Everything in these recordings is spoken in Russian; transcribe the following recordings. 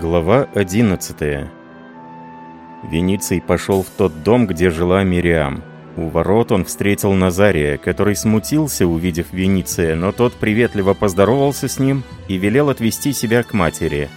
Глава 11 Вениций пошел в тот дом, где жила Мириам. У ворот он встретил Назария, который смутился, увидев Вениция, но тот приветливо поздоровался с ним и велел отвести себя к матери.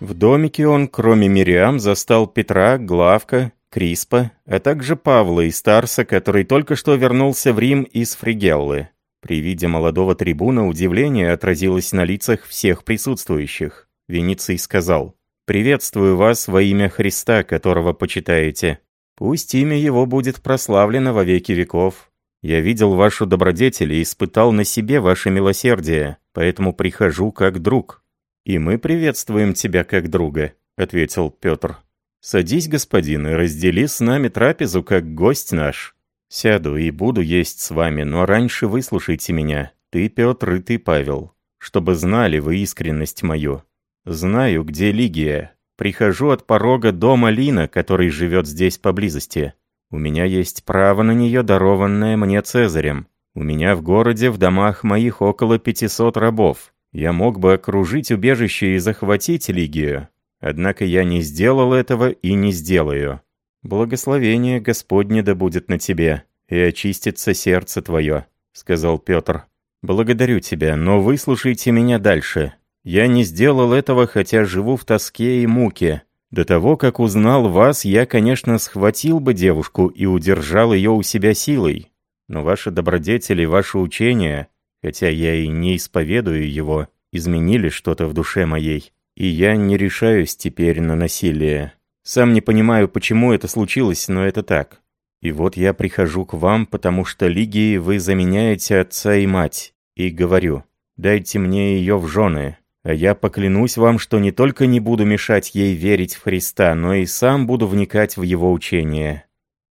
В домике он, кроме Мириам, застал Петра, Главка, Криспа, а также Павла и Старса, который только что вернулся в Рим из Фригеллы. При виде молодого трибуна удивление отразилось на лицах всех присутствующих. Вениций сказал, «Приветствую вас во имя Христа, которого почитаете. Пусть имя его будет прославлено во веки веков. Я видел вашу добродетель и испытал на себе ваше милосердие, поэтому прихожу как друг». «И мы приветствуем тебя как друга», — ответил Петр. «Садись, господин, и раздели с нами трапезу, как гость наш. Сяду и буду есть с вами, но раньше выслушайте меня, ты, Петр, и ты, Павел, чтобы знали вы искренность мою. Знаю, где Лигия. Прихожу от порога дома Лина, который живет здесь поблизости. У меня есть право на нее, дарованное мне Цезарем. У меня в городе в домах моих около 500 рабов. Я мог бы окружить убежище и захватить Лигию. Однако я не сделал этого и не сделаю. Благословение Господне да будет на тебе, и очистится сердце твое», — сказал Петр. «Благодарю тебя, но выслушайте меня дальше. Я не сделал этого, хотя живу в тоске и муке. До того, как узнал вас, я, конечно, схватил бы девушку и удержал ее у себя силой. Но ваши добродетели, ваше учение, хотя я и не исповедую его, изменили что-то в душе моей, и я не решаюсь теперь на насилие. Сам не понимаю, почему это случилось, но это так. И вот я прихожу к вам, потому что Лигии вы заменяете отца и мать, и говорю, дайте мне ее в жены, а я поклянусь вам, что не только не буду мешать ей верить в Христа, но и сам буду вникать в его учение».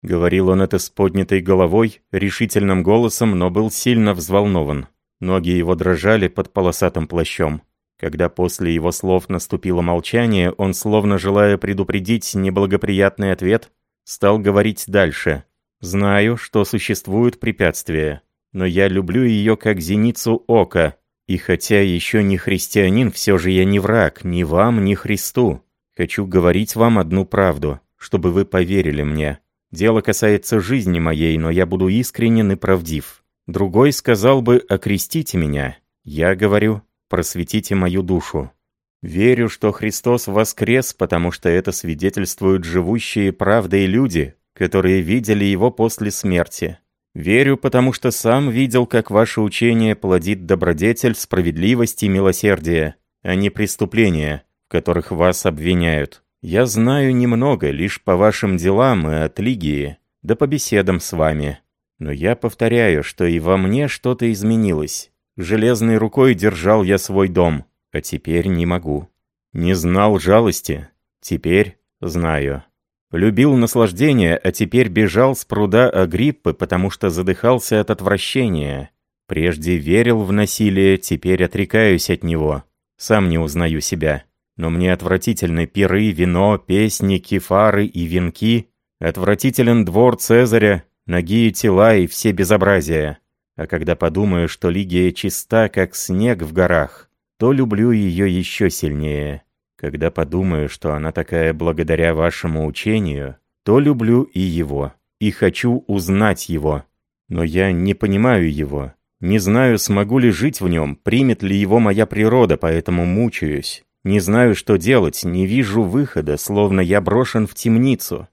Говорил он это с поднятой головой, решительным голосом, но был сильно взволнован. Ноги его дрожали под полосатым плащом. Когда после его слов наступило молчание, он, словно желая предупредить неблагоприятный ответ, стал говорить дальше. «Знаю, что существуют препятствия, но я люблю ее как зеницу ока, и хотя еще не христианин, все же я не враг ни вам, ни Христу. Хочу говорить вам одну правду, чтобы вы поверили мне. Дело касается жизни моей, но я буду искренен и правдив. Другой сказал бы «окрестите меня». Я говорю «просветите мою душу». Верю, что Христос воскрес, потому что это свидетельствуют живущие правдой люди, которые видели Его после смерти. Верю, потому что сам видел, как ваше учение плодит добродетель, справедливость и милосердие, а не преступления, в которых вас обвиняют. Я знаю немного, лишь по вашим делам и от Лигии, да по беседам с вами. Но я повторяю, что и во мне что-то изменилось. Железной рукой держал я свой дом, а теперь не могу. Не знал жалости, теперь знаю. Любил наслаждение, а теперь бежал с пруда Агриппы, потому что задыхался от отвращения. Прежде верил в насилие, теперь отрекаюсь от него. Сам не узнаю себя. Но мне отвратительны пиры, вино, песни, кефары и венки. Отвратителен двор Цезаря, ноги и тела и все безобразия. А когда подумаю, что Лигия чиста, как снег в горах, то люблю ее еще сильнее. Когда подумаю, что она такая благодаря вашему учению, то люблю и его, и хочу узнать его. Но я не понимаю его, не знаю, смогу ли жить в нем, примет ли его моя природа, поэтому мучаюсь. Не знаю, что делать, не вижу выхода, словно я брошен в темницу».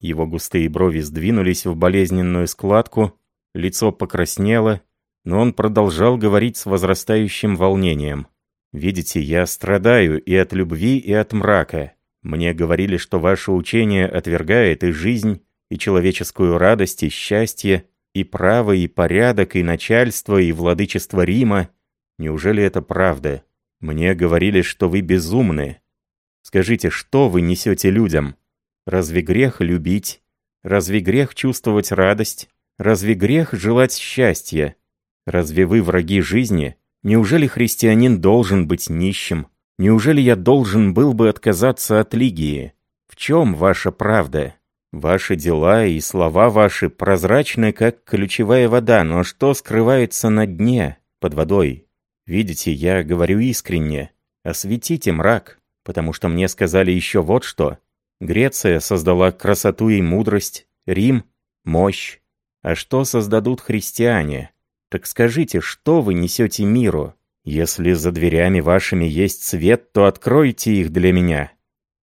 Его густые брови сдвинулись в болезненную складку, лицо покраснело, но он продолжал говорить с возрастающим волнением. Видите, я страдаю и от любви, и от мрака. Мне говорили, что ваше учение отвергает и жизнь, и человеческую радость, и счастье, и право, и порядок, и начальство, и владычество Рима. Неужели это правда? Мне говорили, что вы безумны. Скажите, что вы несете людям? Разве грех любить? Разве грех чувствовать радость? Разве грех желать счастья? Разве вы враги жизни? Неужели христианин должен быть нищим? Неужели я должен был бы отказаться от Лигии? В чем ваша правда? Ваши дела и слова ваши прозрачны, как ключевая вода, но что скрывается на дне, под водой? Видите, я говорю искренне. Осветите мрак. потому что мне сказали еще вот что. Греция создала красоту и мудрость, Рим — мощь. А что создадут христиане? Так скажите, что вы несете миру? Если за дверями вашими есть свет, то откройте их для меня.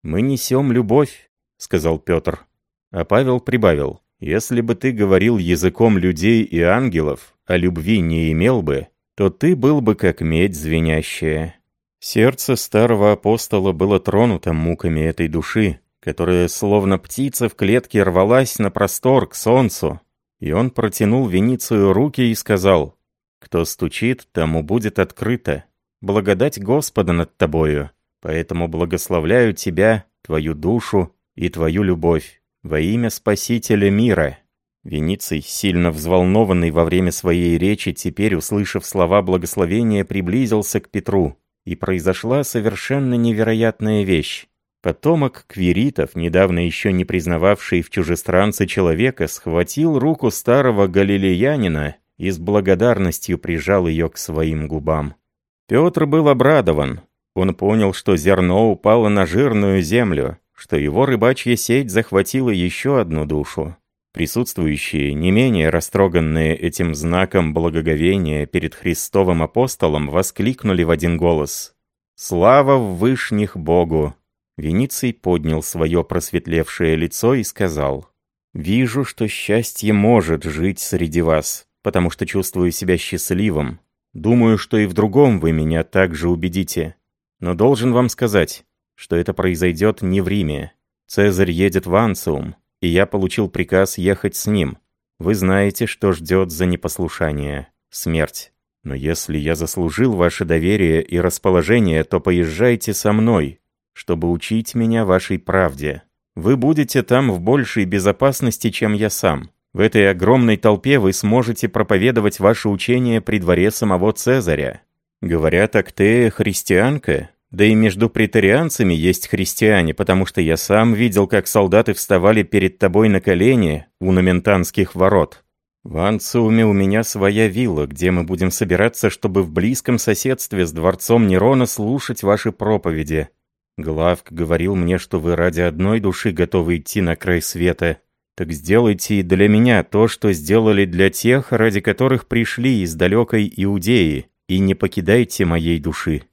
Мы несем любовь, сказал Петр. А Павел прибавил, если бы ты говорил языком людей и ангелов, а любви не имел бы, то ты был бы как медь звенящая. Сердце старого апостола было тронуто муками этой души, которая словно птица в клетке рвалась на простор к солнцу. И он протянул Веницию руки и сказал, «Кто стучит, тому будет открыто. Благодать Господа над тобою, поэтому благословляю тебя, твою душу и твою любовь во имя Спасителя мира». Вениций, сильно взволнованный во время своей речи, теперь, услышав слова благословения, приблизился к Петру, и произошла совершенно невероятная вещь. Потомок квиритов, недавно еще не признававший в чужестранце человека, схватил руку старого галилеянина и с благодарностью прижал ее к своим губам. Петр был обрадован. Он понял, что зерно упало на жирную землю, что его рыбачья сеть захватила еще одну душу. Присутствующие, не менее растроганные этим знаком благоговения перед Христовым апостолом, воскликнули в один голос «Слава в вышних Богу!» Вениций поднял свое просветлевшее лицо и сказал «Вижу, что счастье может жить среди вас, потому что чувствую себя счастливым. Думаю, что и в другом вы меня также убедите. Но должен вам сказать, что это произойдет не в Риме. Цезарь едет в Анциум, и я получил приказ ехать с ним. Вы знаете, что ждет за непослушание. Смерть. Но если я заслужил ваше доверие и расположение, то поезжайте со мной, чтобы учить меня вашей правде. Вы будете там в большей безопасности, чем я сам. В этой огромной толпе вы сможете проповедовать ваше учение при дворе самого Цезаря. Говорят, Актея христианка, да и между претарианцами есть христиане, потому что я сам видел, как солдаты вставали перед тобой на колени у Номентанских ворот. В Анциуме у меня своя вилла, где мы будем собираться, чтобы в близком соседстве с дворцом Нерона слушать ваши проповеди. Главк говорил мне, что вы ради одной души готовы идти на край света. Так сделайте и для меня то, что сделали для тех, ради которых пришли из далекой Иудеи, и не покидайте моей души».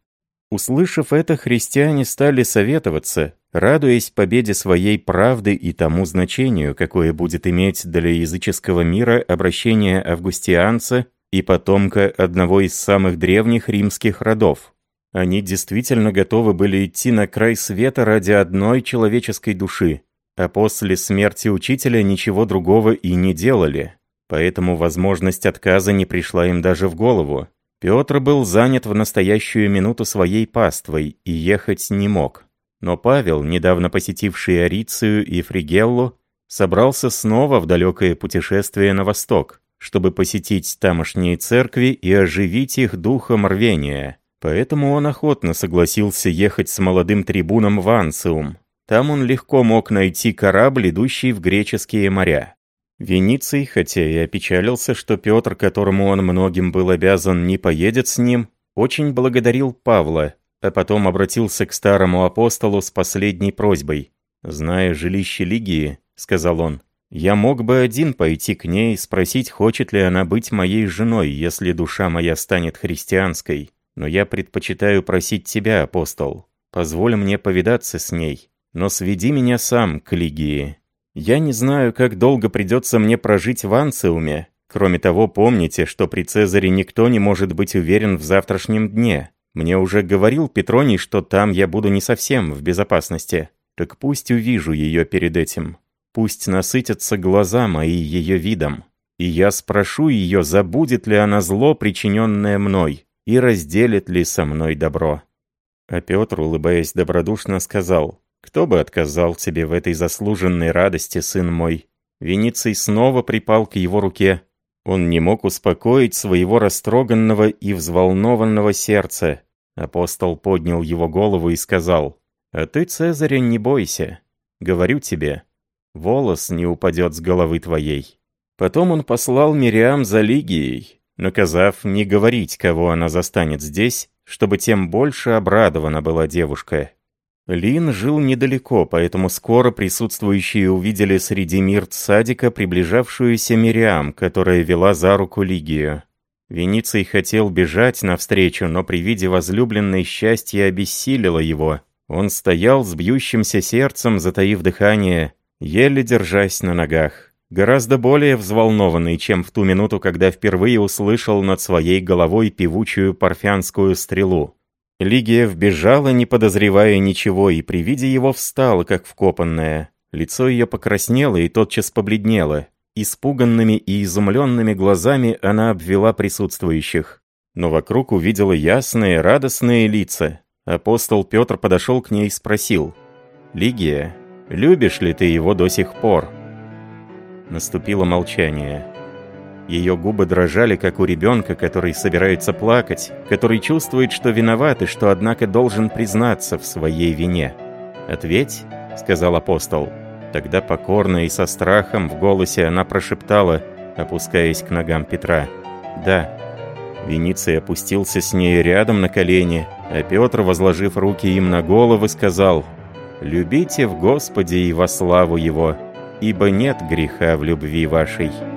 Услышав это, христиане стали советоваться, радуясь победе своей правды и тому значению, какое будет иметь для языческого мира обращение августианца и потомка одного из самых древних римских родов. Они действительно готовы были идти на край света ради одной человеческой души, а после смерти учителя ничего другого и не делали. Поэтому возможность отказа не пришла им даже в голову. Петр был занят в настоящую минуту своей паствой и ехать не мог. Но Павел, недавно посетивший Арицию и Фригеллу, собрался снова в далекое путешествие на восток, чтобы посетить тамошние церкви и оживить их духом рвения. Поэтому он охотно согласился ехать с молодым трибуном в Анциум. Там он легко мог найти корабль, идущий в греческие моря. Вениций, хотя и опечалился, что Петр, которому он многим был обязан, не поедет с ним, очень благодарил Павла, а потом обратился к старому апостолу с последней просьбой. «Зная жилище Лигии», — сказал он, — «я мог бы один пойти к ней и спросить, хочет ли она быть моей женой, если душа моя станет христианской. Но я предпочитаю просить тебя, апостол, позволь мне повидаться с ней, но сведи меня сам к Лигии». Я не знаю, как долго придется мне прожить в Анциуме. Кроме того, помните, что при Цезаре никто не может быть уверен в завтрашнем дне. Мне уже говорил Петроний, что там я буду не совсем в безопасности. Так пусть увижу ее перед этим. Пусть насытятся глаза мои ее видом. И я спрошу ее, забудет ли она зло, причиненное мной, и разделит ли со мной добро. А Петр, улыбаясь добродушно, сказал, кто бы отказал тебе в этой заслуженной радости, сын мой? Вениций снова припал к его руке. Он не мог успокоить своего растроганного и взволнованного сердца. Апостол поднял его голову и сказал, «А ты, Цезаря, не бойся. Говорю тебе, волос не упадет с головы твоей». Потом он послал Мириам за Лигией, наказав не говорить, кого она застанет здесь, чтобы тем больше обрадована была девушка. Лин жил недалеко, поэтому скоро присутствующие увидели среди мирт садика приближавшуюся Мириам, которая вела за руку Лигию. Вениций хотел бежать навстречу, но при виде возлюбленной счастье обессилило его. Он стоял с бьющимся сердцем, затаив дыхание, еле держась на ногах. Гораздо более взволнованный, чем в ту минуту, когда впервые услышал над своей головой певучую парфянскую стрелу. Лигия вбежала, не подозревая ничего, и при виде его встала, как вкопанная. Лицо ее покраснело и тотчас побледнело. Испуганными и изумленными глазами она обвела присутствующих. Но вокруг увидела ясные, радостные лица. Апостол Петр подошел к ней и спросил, «Лигия, любишь ли ты его до сих пор?» Наступило молчание. Ее губы дрожали, как у ребенка, который собирается плакать, который чувствует, что виноват и что, однако, должен признаться в своей вине. «Ответь», — сказал апостол. Тогда покорно и со страхом в голосе она прошептала, опускаясь к ногам Петра. «Да». Вениций опустился с ней рядом на колени, а Петр, возложив руки им на головы, сказал «Любите в Господе и во славу Его, ибо нет греха в любви вашей».